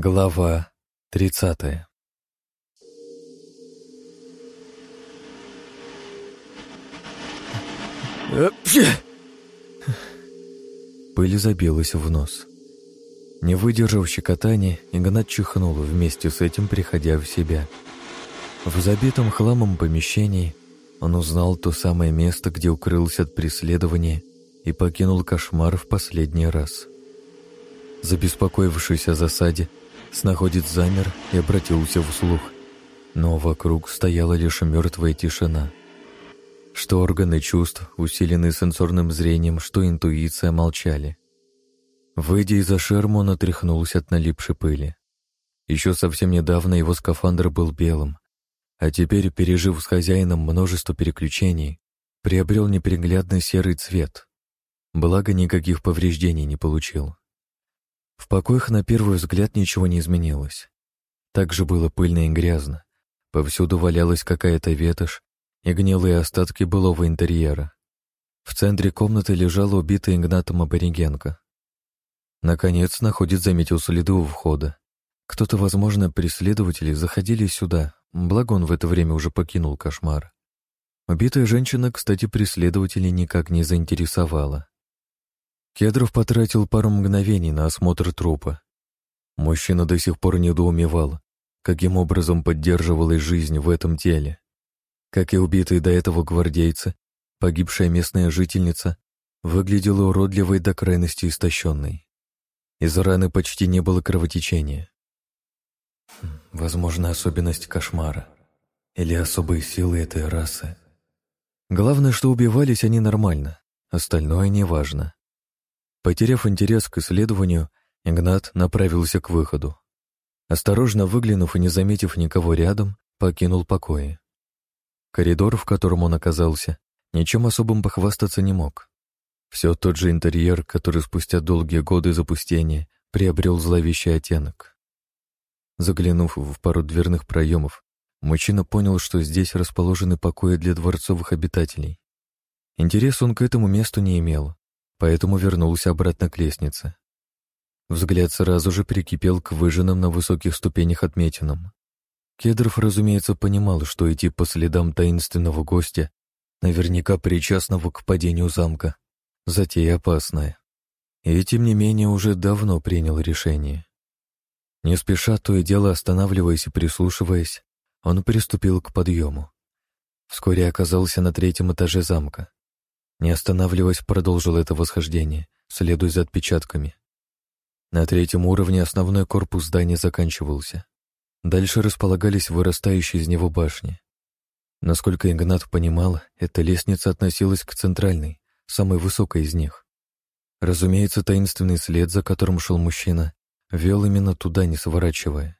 Глава тридцатая Пыль забилась в нос. Не выдержав щекотания, Игнат чихнул, вместе с этим приходя в себя. В забитом хламом помещении он узнал то самое место, где укрылся от преследования и покинул кошмар в последний раз. Забеспокоившись о засаде, Снаходец замер и обратился вслух. Но вокруг стояла лишь мертвая тишина. Что органы чувств, усиленные сенсорным зрением, что интуиция, молчали. Выйдя из-за шерма, он отряхнулся от налипшей пыли. Еще совсем недавно его скафандр был белым, а теперь, пережив с хозяином множество переключений, приобрел неприглядный серый цвет. Благо, никаких повреждений не получил. В покоях на первый взгляд ничего не изменилось. Так же было пыльно и грязно. Повсюду валялась какая-то ветошь и гнилые остатки былого интерьера. В центре комнаты лежала убитая Игнатом аборигенка. Наконец, находит заметил следы у входа. Кто-то, возможно, преследователи заходили сюда, благо он в это время уже покинул кошмар. Убитая женщина, кстати, преследователей никак не заинтересовала. Кедров потратил пару мгновений на осмотр трупа. Мужчина до сих пор недоумевал, каким образом поддерживалась жизнь в этом теле. Как и убитые до этого гвардейцы, погибшая местная жительница выглядела уродливой до крайности истощенной. Из раны почти не было кровотечения. Хм, возможно, особенность кошмара или особые силы этой расы. Главное, что убивались они нормально, остальное неважно. Потеряв интерес к исследованию, Игнат направился к выходу. Осторожно выглянув и не заметив никого рядом, покинул покои. Коридор, в котором он оказался, ничем особым похвастаться не мог. Все тот же интерьер, который спустя долгие годы запустения приобрел зловещий оттенок. Заглянув в пару дверных проемов, мужчина понял, что здесь расположены покои для дворцовых обитателей. Интерес он к этому месту не имел, поэтому вернулся обратно к лестнице. Взгляд сразу же прикипел к выжженным на высоких ступенях отметинам. Кедров, разумеется, понимал, что идти по следам таинственного гостя, наверняка причастного к падению замка, затея опасная. И тем не менее уже давно принял решение. Не спеша, то и дело останавливаясь и прислушиваясь, он приступил к подъему. Вскоре оказался на третьем этаже замка. Не останавливаясь, продолжил это восхождение, следуя за отпечатками. На третьем уровне основной корпус здания заканчивался. Дальше располагались вырастающие из него башни. Насколько Игнат понимал, эта лестница относилась к центральной, самой высокой из них. Разумеется, таинственный след, за которым шел мужчина, вел именно туда, не сворачивая.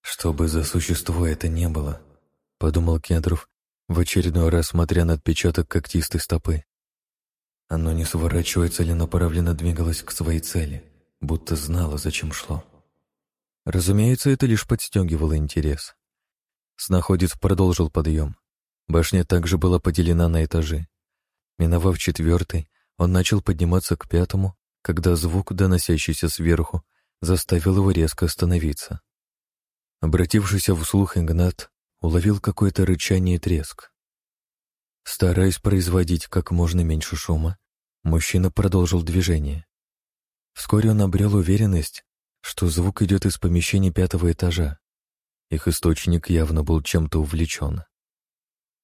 «Что бы за существо это не было», — подумал Кедров, в очередной раз смотря на отпечаток когтистой стопы. Оно не сворачивая целенаправленно двигалось к своей цели, будто знало, зачем шло. Разумеется, это лишь подстегивало интерес. Снаходец продолжил подъем. Башня также была поделена на этажи. Миновав четвертый, он начал подниматься к пятому, когда звук, доносящийся сверху, заставил его резко остановиться. Обратившийся вслух Игнат уловил какое-то рычание и треск. Стараясь производить как можно меньше шума, мужчина продолжил движение. Вскоре он обрел уверенность, что звук идет из помещения пятого этажа. Их источник явно был чем-то увлечен.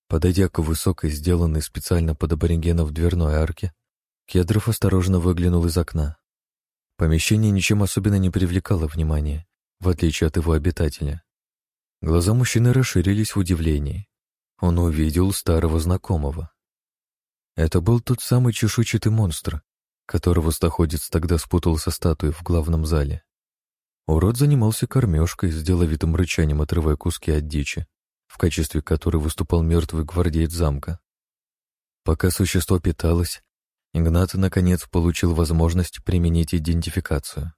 Подойдя к высокой, сделанной специально под аборигенов дверной арке, Кедров осторожно выглянул из окна. Помещение ничем особенно не привлекало внимания, в отличие от его обитателя. Глаза мужчины расширились в удивлении. Он увидел старого знакомого. Это был тот самый чешуйчатый монстр, которого стоходец тогда спутал со статуей в главном зале. Урод занимался кормежкой с деловитым рычанием, отрывая куски от дичи, в качестве которой выступал мертвый гвардеец замка. Пока существо питалось, Игнат наконец получил возможность применить идентификацию.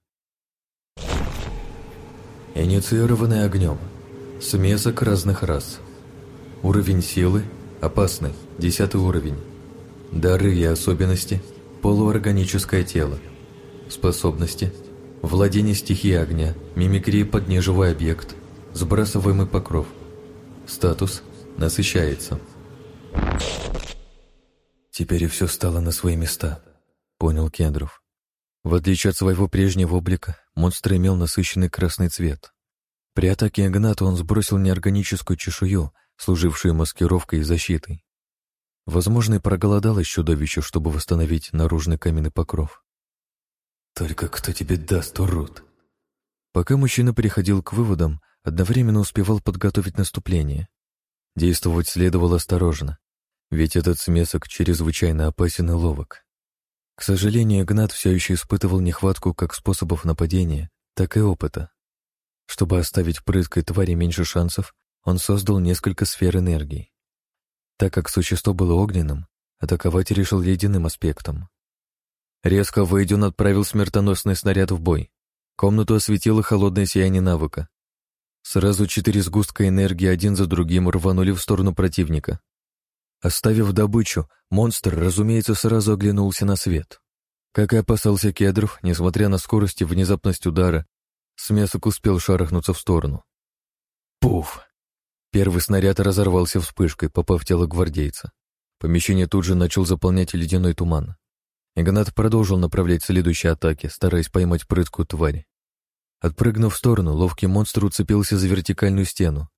Инициированный огнем. Смесок разных рас. Уровень силы – опасный, десятый уровень. Дары и особенности – полуорганическое тело. Способности – Владение стихией огня, мимикрия под неживой объект, сбрасываемый покров. Статус насыщается. Теперь и все стало на свои места, понял Кендров. В отличие от своего прежнего облика, монстр имел насыщенный красный цвет. При атаке Игната он сбросил неорганическую чешую, служившую маскировкой и защитой. Возможно, и проголодалось чудовище, чтобы восстановить наружный каменный покров. «Только кто тебе даст, урод?» Пока мужчина приходил к выводам, одновременно успевал подготовить наступление. Действовать следовало осторожно, ведь этот смесок чрезвычайно опасен и ловок. К сожалению, Игнат все еще испытывал нехватку как способов нападения, так и опыта. Чтобы оставить прыткой твари меньше шансов, он создал несколько сфер энергии. Так как существо было огненным, атаковать решил ледяным аспектом. Резко выйдя, он отправил смертоносный снаряд в бой. Комнату осветило холодное сияние навыка. Сразу четыре сгустка энергии один за другим рванули в сторону противника. Оставив добычу, монстр, разумеется, сразу оглянулся на свет. Как и опасался Кедров, несмотря на скорость и внезапность удара, смесок успел шарахнуться в сторону. Пуф! Первый снаряд разорвался вспышкой, попав в тело гвардейца. Помещение тут же начал заполнять ледяной туман. Игнат продолжил направлять следующие атаки, стараясь поймать прыткую тварь. Отпрыгнув в сторону, ловкий монстр уцепился за вертикальную стену.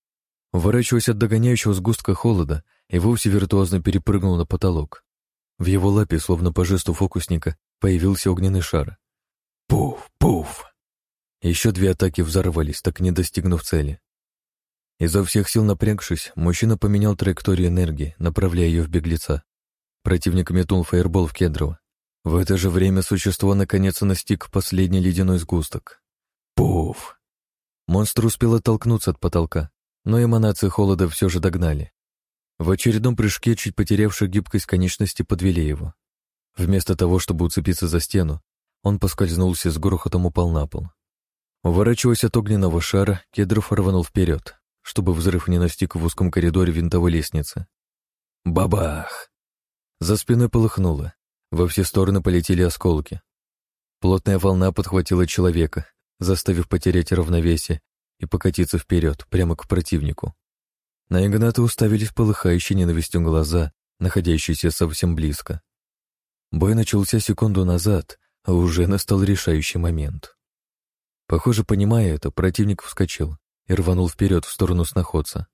Уворачиваясь от догоняющего сгустка холода, и вовсе виртуозно перепрыгнул на потолок. В его лапе, словно по жесту фокусника, появился огненный шар. Пуф, пуф! Еще две атаки взорвались, так не достигнув цели. Изо всех сил напрягшись, мужчина поменял траекторию энергии, направляя ее в беглеца. Противник метнул фаербол в Кедрово. В это же время существо наконец настиг последний ледяной сгусток. Пуф! Монстр успел оттолкнуться от потолка, но эманации холода все же догнали. В очередном прыжке, чуть потерявшие гибкость конечности, подвели его. Вместо того, чтобы уцепиться за стену, он поскользнулся с грохотом упал на пол. Уворачиваясь от огненного шара, Кедров рванул вперед чтобы взрыв не настиг в узком коридоре винтовой лестницы. Бабах! За спиной полыхнуло. Во все стороны полетели осколки. Плотная волна подхватила человека, заставив потерять равновесие и покатиться вперед, прямо к противнику. На Игната уставились полыхающие ненавистью глаза, находящиеся совсем близко. Бой начался секунду назад, а уже настал решающий момент. Похоже, понимая это, противник вскочил и рванул вперед в сторону сноходца.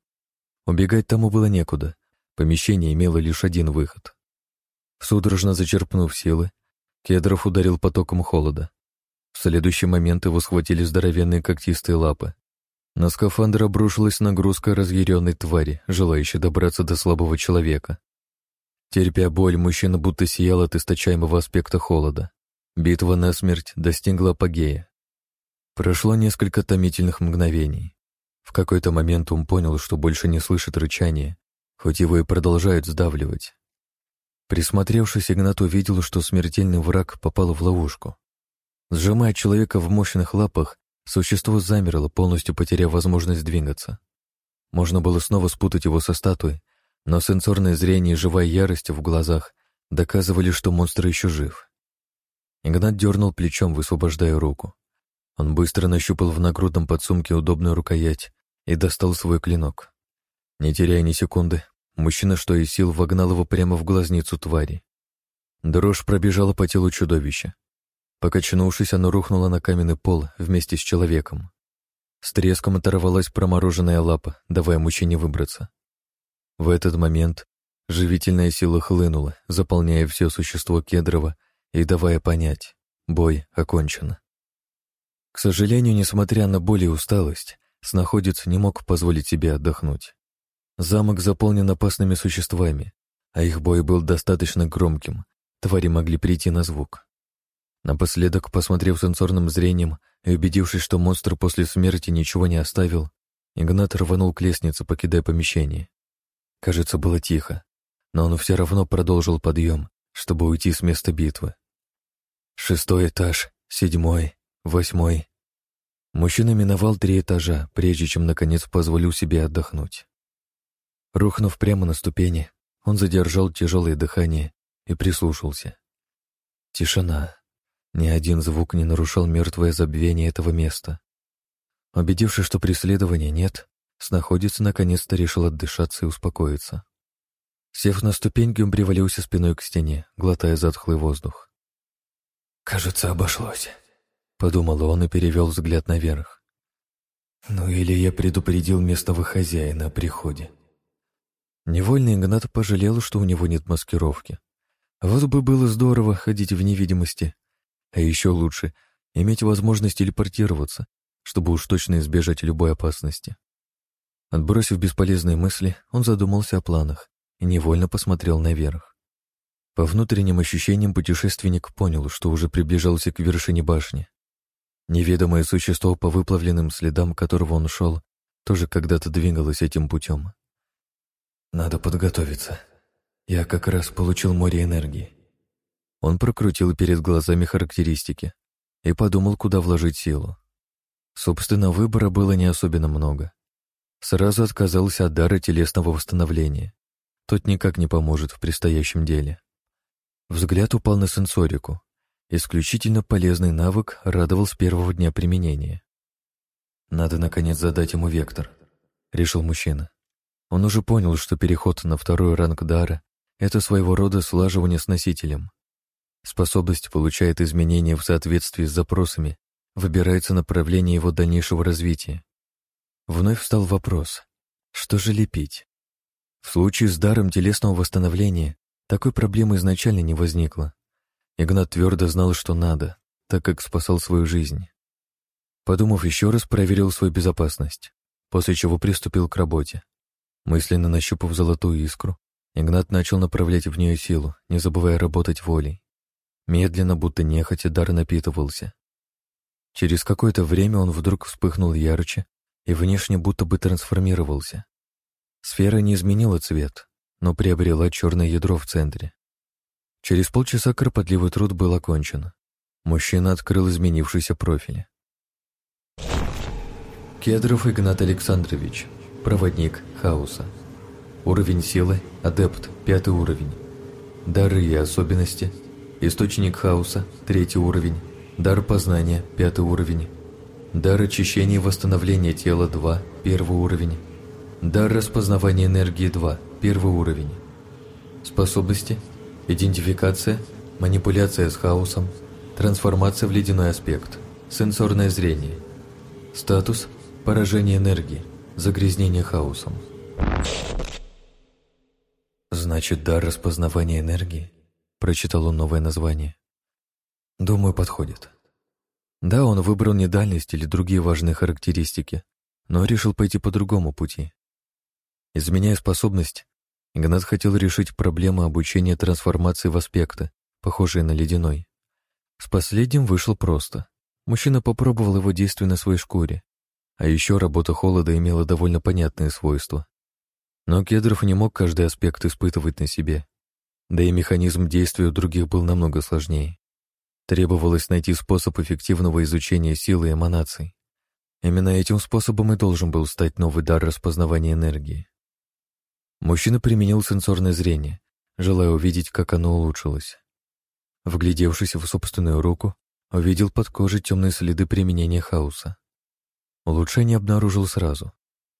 Убегать тому было некуда, помещение имело лишь один выход. Судорожно зачерпнув силы, Кедров ударил потоком холода. В следующий момент его схватили здоровенные когтистые лапы. На скафандр обрушилась нагрузка разъяренной твари, желающей добраться до слабого человека. Терпя боль, мужчина будто сиял от источаемого аспекта холода. Битва на смерть достигла апогея. Прошло несколько томительных мгновений. В какой-то момент он понял, что больше не слышит рычания, хоть его и продолжают сдавливать. Присмотревшись, Игнат увидел, что смертельный враг попал в ловушку. Сжимая человека в мощных лапах, существо замерло, полностью потеряв возможность двигаться. Можно было снова спутать его со статуей, но сенсорное зрение и живая ярость в глазах доказывали, что монстр еще жив. Игнат дернул плечом, высвобождая руку. Он быстро нащупал в нагрудном подсумке удобную рукоять и достал свой клинок. Не теряя ни секунды, мужчина, что из сил, вогнал его прямо в глазницу твари. Дрожь пробежала по телу чудовища. Покачнувшись, оно рухнуло на каменный пол вместе с человеком. С треском оторвалась промороженная лапа, давая мужчине выбраться. В этот момент живительная сила хлынула, заполняя все существо Кедрова и давая понять — бой окончен. К сожалению, несмотря на боль и усталость, снаходец не мог позволить себе отдохнуть. Замок заполнен опасными существами, а их бой был достаточно громким, твари могли прийти на звук. Напоследок, посмотрев сенсорным зрением и убедившись, что монстр после смерти ничего не оставил, Игнат рванул к лестнице, покидая помещение. Кажется, было тихо, но он все равно продолжил подъем, чтобы уйти с места битвы. Шестой этаж, седьмой, Восьмой. Мужчина миновал три этажа, прежде чем, наконец, позволил себе отдохнуть. Рухнув прямо на ступени, он задержал тяжелое дыхание и прислушался. Тишина. Ни один звук не нарушал мертвое забвение этого места. Убедившись, что преследования нет, снаходец наконец-то решил отдышаться и успокоиться. Сев на ступеньки, он привалился спиной к стене, глотая затхлый воздух. «Кажется, обошлось», — подумал он и перевел взгляд наверх. «Ну или я предупредил местного хозяина о приходе». Невольно Игнат пожалел, что у него нет маскировки. Вот бы было здорово ходить в невидимости, а еще лучше — иметь возможность телепортироваться, чтобы уж точно избежать любой опасности. Отбросив бесполезные мысли, он задумался о планах и невольно посмотрел наверх. По внутренним ощущениям путешественник понял, что уже приближался к вершине башни. Неведомое существо, по выплавленным следам которого он шел, тоже когда-то двигалось этим путем. «Надо подготовиться. Я как раз получил море энергии». Он прокрутил перед глазами характеристики и подумал, куда вложить силу. Собственно, выбора было не особенно много. Сразу отказался от дара телесного восстановления. Тот никак не поможет в предстоящем деле. Взгляд упал на сенсорику. Исключительно полезный навык радовал с первого дня применения. «Надо, наконец, задать ему вектор», — решил мужчина. Он уже понял, что переход на второй ранг дара — это своего рода слаживание с носителем. Способность получает изменения в соответствии с запросами, выбирается направление его дальнейшего развития. Вновь встал вопрос, что же лепить? В случае с даром телесного восстановления такой проблемы изначально не возникло. Игнат твердо знал, что надо, так как спасал свою жизнь. Подумав еще раз, проверил свою безопасность, после чего приступил к работе. Мысленно нащупав золотую искру, Игнат начал направлять в нее силу, не забывая работать волей. Медленно, будто нехотя, дар напитывался. Через какое-то время он вдруг вспыхнул ярче и внешне будто бы трансформировался. Сфера не изменила цвет, но приобрела черное ядро в центре. Через полчаса кропотливый труд был окончен. Мужчина открыл изменившийся профиль. Кедров Игнат Александрович, проводник хаоса. Уровень силы – адепт, пятый уровень. Дары и особенности – источник хаоса, третий уровень. Дар познания, пятый уровень. Дар очищения и восстановления тела 2, первый уровень. Дар распознавания энергии 2, первый уровень. Способности. Идентификация, манипуляция с хаосом, трансформация в ледяной аспект, сенсорное зрение. Статус – поражение энергии, загрязнение хаосом. «Значит, дар распознавания энергии?» – прочитал он новое название. «Думаю, подходит». Да, он выбрал не дальность или другие важные характеристики, но решил пойти по другому пути. Изменяя способность, Игнат хотел решить проблему обучения трансформации в аспекты, похожие на ледяной. С последним вышло просто. Мужчина попробовал его действие на своей шкуре. А еще работа холода имела довольно понятные свойства. Но Кедров не мог каждый аспект испытывать на себе. Да и механизм действия у других был намного сложнее. Требовалось найти способ эффективного изучения силы эманаций. Именно этим способом и должен был стать новый дар распознавания энергии. Мужчина применил сенсорное зрение, желая увидеть, как оно улучшилось. Вглядевшись в собственную руку, увидел под кожей темные следы применения хаоса. Улучшение обнаружил сразу.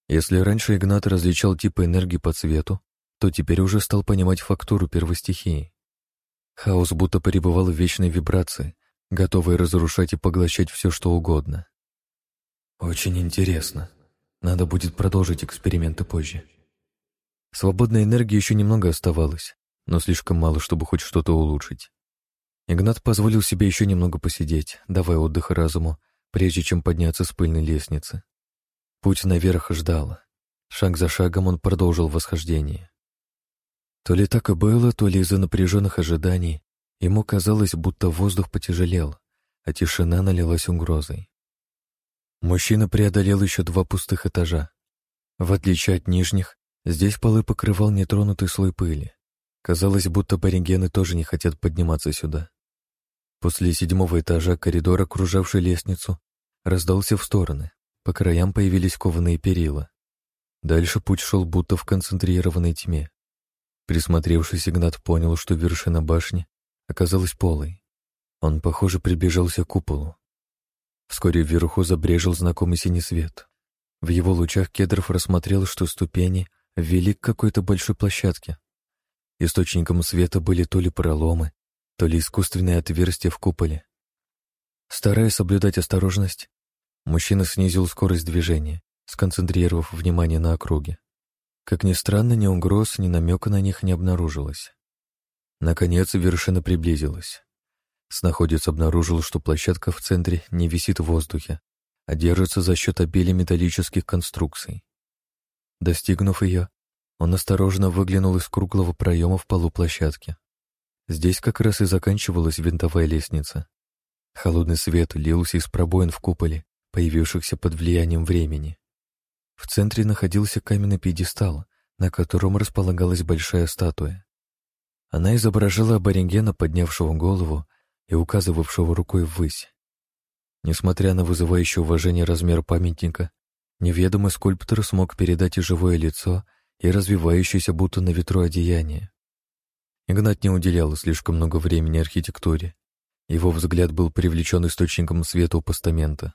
Если раньше Игнат различал типы энергии по цвету, то теперь уже стал понимать фактуру первостихии. Хаос будто пребывал в вечной вибрации, готовый разрушать и поглощать все, что угодно. «Очень интересно. Надо будет продолжить эксперименты позже», Свободной энергии еще немного оставалось, но слишком мало, чтобы хоть что-то улучшить. Игнат позволил себе еще немного посидеть, давая отдых разуму, прежде чем подняться с пыльной лестницы. Путь наверх ждал. Шаг за шагом он продолжил восхождение. То ли так и было, то ли из-за напряженных ожиданий ему казалось, будто воздух потяжелел, а тишина налилась угрозой. Мужчина преодолел еще два пустых этажа. В отличие от нижних, Здесь полы покрывал нетронутый слой пыли. Казалось, будто аборигены тоже не хотят подниматься сюда. После седьмого этажа коридор, окружавший лестницу, раздался в стороны. По краям появились кованые перила. Дальше путь шел будто в концентрированной тьме. Присмотревшись, Игнат понял, что вершина башни оказалась полой. Он, похоже, приближался к куполу. Вскоре вверху забрежил знакомый синий свет. В его лучах Кедров рассмотрел, что ступени вели к какой-то большой площадке. Источником света были то ли проломы, то ли искусственные отверстия в куполе. Стараясь соблюдать осторожность, мужчина снизил скорость движения, сконцентрировав внимание на округе. Как ни странно, ни угроз, ни намека на них не обнаружилось. Наконец вершина приблизилась. Снаходец обнаружил, что площадка в центре не висит в воздухе, а держится за счет обилия металлических конструкций. Достигнув ее, он осторожно выглянул из круглого проема в полу площадки. Здесь как раз и заканчивалась винтовая лестница. Холодный свет лился из пробоин в куполе, появившихся под влиянием времени. В центре находился каменный пьедестал, на котором располагалась большая статуя. Она изображала аборигена, поднявшего голову и указывавшего рукой ввысь. Несмотря на вызывающее уважение размер памятника, неведомый скульптор смог передать и живое лицо, и развивающееся будто на ветру одеяние. Игнат не уделял слишком много времени архитектуре. Его взгляд был привлечен источником света у постамента.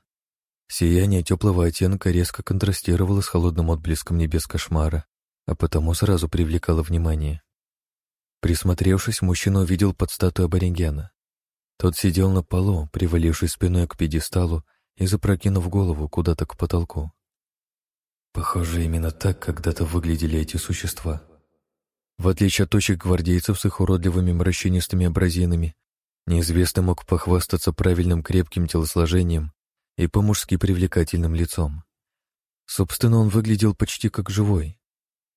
Сияние теплого оттенка резко контрастировало с холодным отблеском небес кошмара, а потому сразу привлекало внимание. Присмотревшись, мужчина увидел под статую аборигена. Тот сидел на полу, привалившись спиной к пьедесталу и запрокинув голову куда-то к потолку. Похоже, именно так когда-то выглядели эти существа. В отличие от точек гвардейцев с их уродливыми морщинистыми абразинами, неизвестный мог похвастаться правильным крепким телосложением и по-мужски привлекательным лицом. Собственно, он выглядел почти как живой.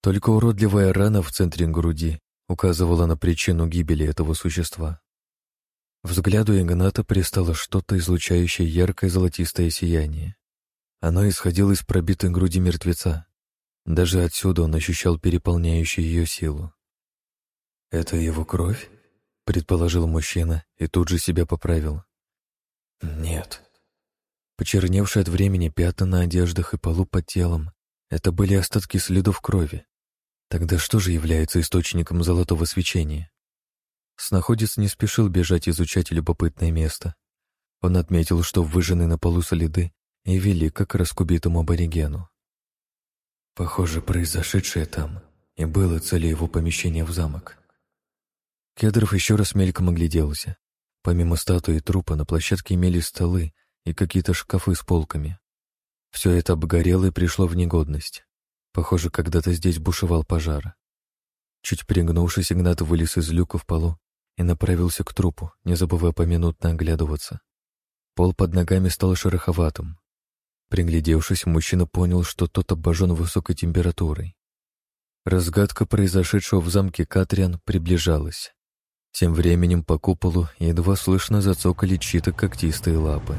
Только уродливая рана в центре груди указывала на причину гибели этого существа. Взгляду Игната пристало что-то, излучающее яркое золотистое сияние. Оно исходило из пробитой груди мертвеца. Даже отсюда он ощущал переполняющую ее силу. «Это его кровь?» — предположил мужчина и тут же себя поправил. «Нет, Почерневшие от времени пятна на одеждах и полу под телом — это были остатки следов крови. Тогда что же является источником золотого свечения? Снаходец не спешил бежать изучать любопытное место. Он отметил, что выжжены на полу следы и вели к убитому аборигену. Похоже, произошедшее там и было целью его помещения в замок. Кедров еще раз мельком огляделся. Помимо статуи и трупа на площадке имели столы и какие-то шкафы с полками. Все это обгорело и пришло в негодность. Похоже, когда-то здесь бушевал пожар. Чуть пригнувшись, Игнат вылез из люка в полу и направился к трупу, не забывая поминутно оглядываться. Пол под ногами стал шероховатым. Приглядевшись, мужчина понял, что тот обожжен высокой температурой. Разгадка произошедшего в замке Катриан приближалась. Тем временем по куполу едва слышно зацокали чьи-то когтистые лапы.